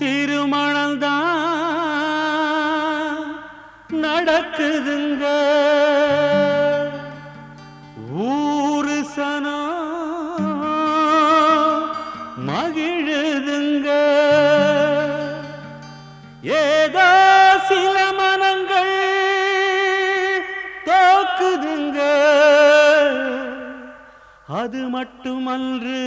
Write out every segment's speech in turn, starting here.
திருமணம்தான் நடக்குதுங்க. ஊரு சனோ மகிழுதுங்க. ஏதோ சில மனங்கள் தோக்குதுங்க. அது மட்டுமன்று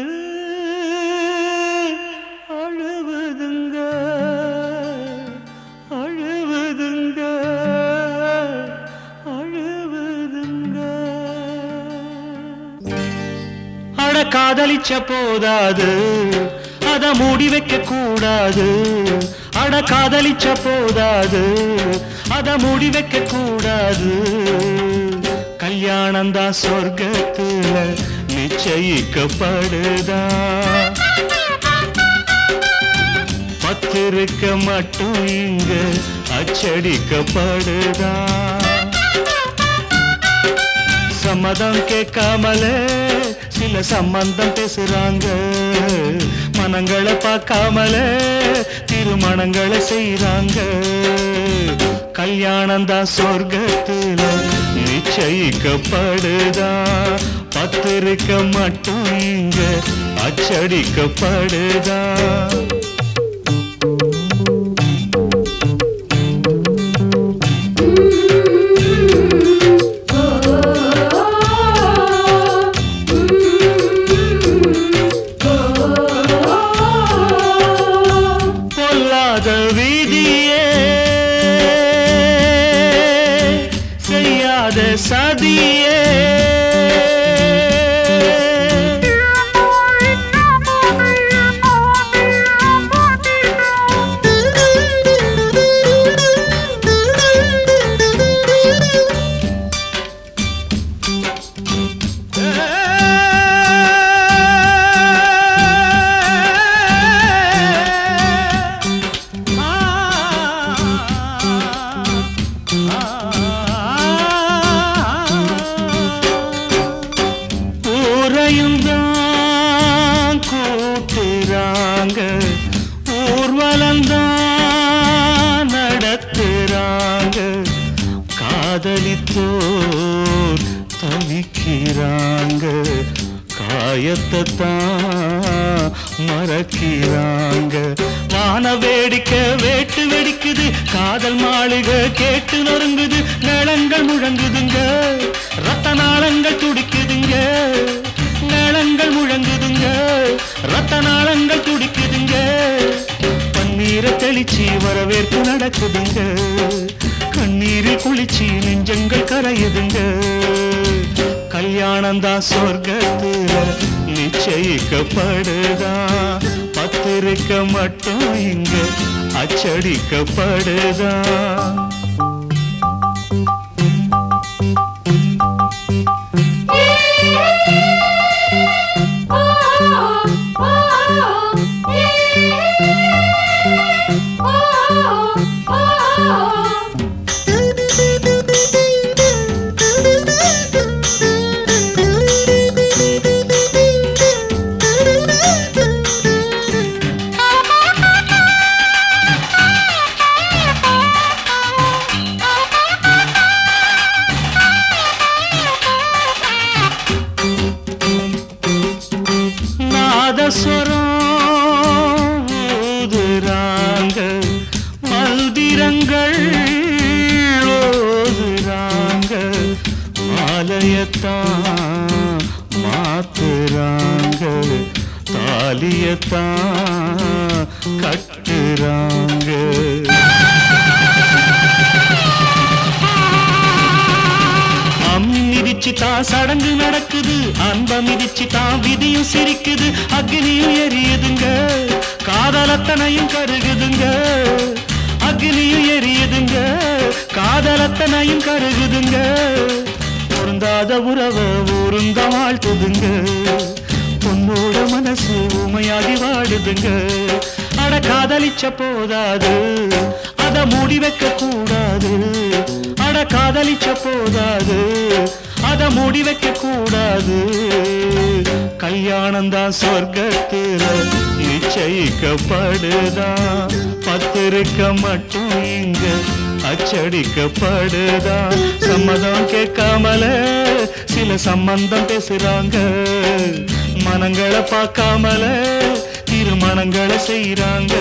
அட காதலிச்ச போதாது. அத மூடி வைக்க கூடாது. அட காதலிச்ச போதாது. அத மூடி வைக்க கூடாது. கல்யாணம் தான் சொர்க்கத்துல நிச்சயிக்கப்படுதா? பத்திருக்க மட்டும் இங்க அச்சடிக்கப்படுதா? சம்மதம் கேட்காமலே சில சம்பந்தம் பேசுறாங்க. மனங்களை பார்க்காமல திருமணங்களை செய்யறாங்க கல்யாணம் தான் சொர்க்கத்துல நிச்சயிக்கப்படுதா? பத்திருக்க மட்டும் இங்க அச்சடிக்கப்படுதா? ஊரையும் தான் கூட்டுறாங்க ஊர்வலந்தான் நடத்துறாங்க. காதலித்தோர் தவிக்கிறாங்க. காயத்தை தான் மறக்கிறாங்க. வான வேடிக்கை வேட்டு வெடிக்குது. காதல் மாளிகை கேட்டு நொறுங்குது. நிலங்கள் முழங்குதுங்க. ரத்த நாளங்கள் துடிக்குதுங்க. வரவேற்பு கண்ணீரில் குளிச்சு நெஞ்சங்கள் கரையுதுங்க. கல்யாணம் தான் சொர்க்கத்துல நிச்சயிக்கப்படுதா? பத்திருக்க மட்டும் இங்க அச்சடிக்கப்படுதா? மாலையத்தான் மாத்துறாங்க. தாலியத்தான் கட்டுறாங்க. அம் மிதிச்சு தான் சடங்கு நடக்குது. அன்ப மிதிச்சு தான் விதியும் சிரிக்குது. அக்னியும் எரியுதுங்க. காதலத்தனையும் கருகுதுங்க. அக்னியும் எரியுதுங்க. காதலத்தனையும் கருகுதுங்க. பொருந்தாத உறவை ஊருந்த வாழ்த்துதுங்க. பொண்ணோட மனசு உமையாடி வாடுதுங்க அட காதலிச்ச போதாது அத மூடி வைக்க கூடாது. அட காதலிச்ச போதாது அத மூடி வைக்க கூடாது. கல்யாணம் தான் நிச்சயிக்கப்படுதா? நிச்சயிக்கப்படுதான் மட்டும் இங்க. அச்சடிக்கப்படுதான் சம்மதம் கேட்காமல சில சம்பந்தம் பேசுறாங்க. மனங்களை பார்க்காமல திருமணங்களை செய்யறாங்க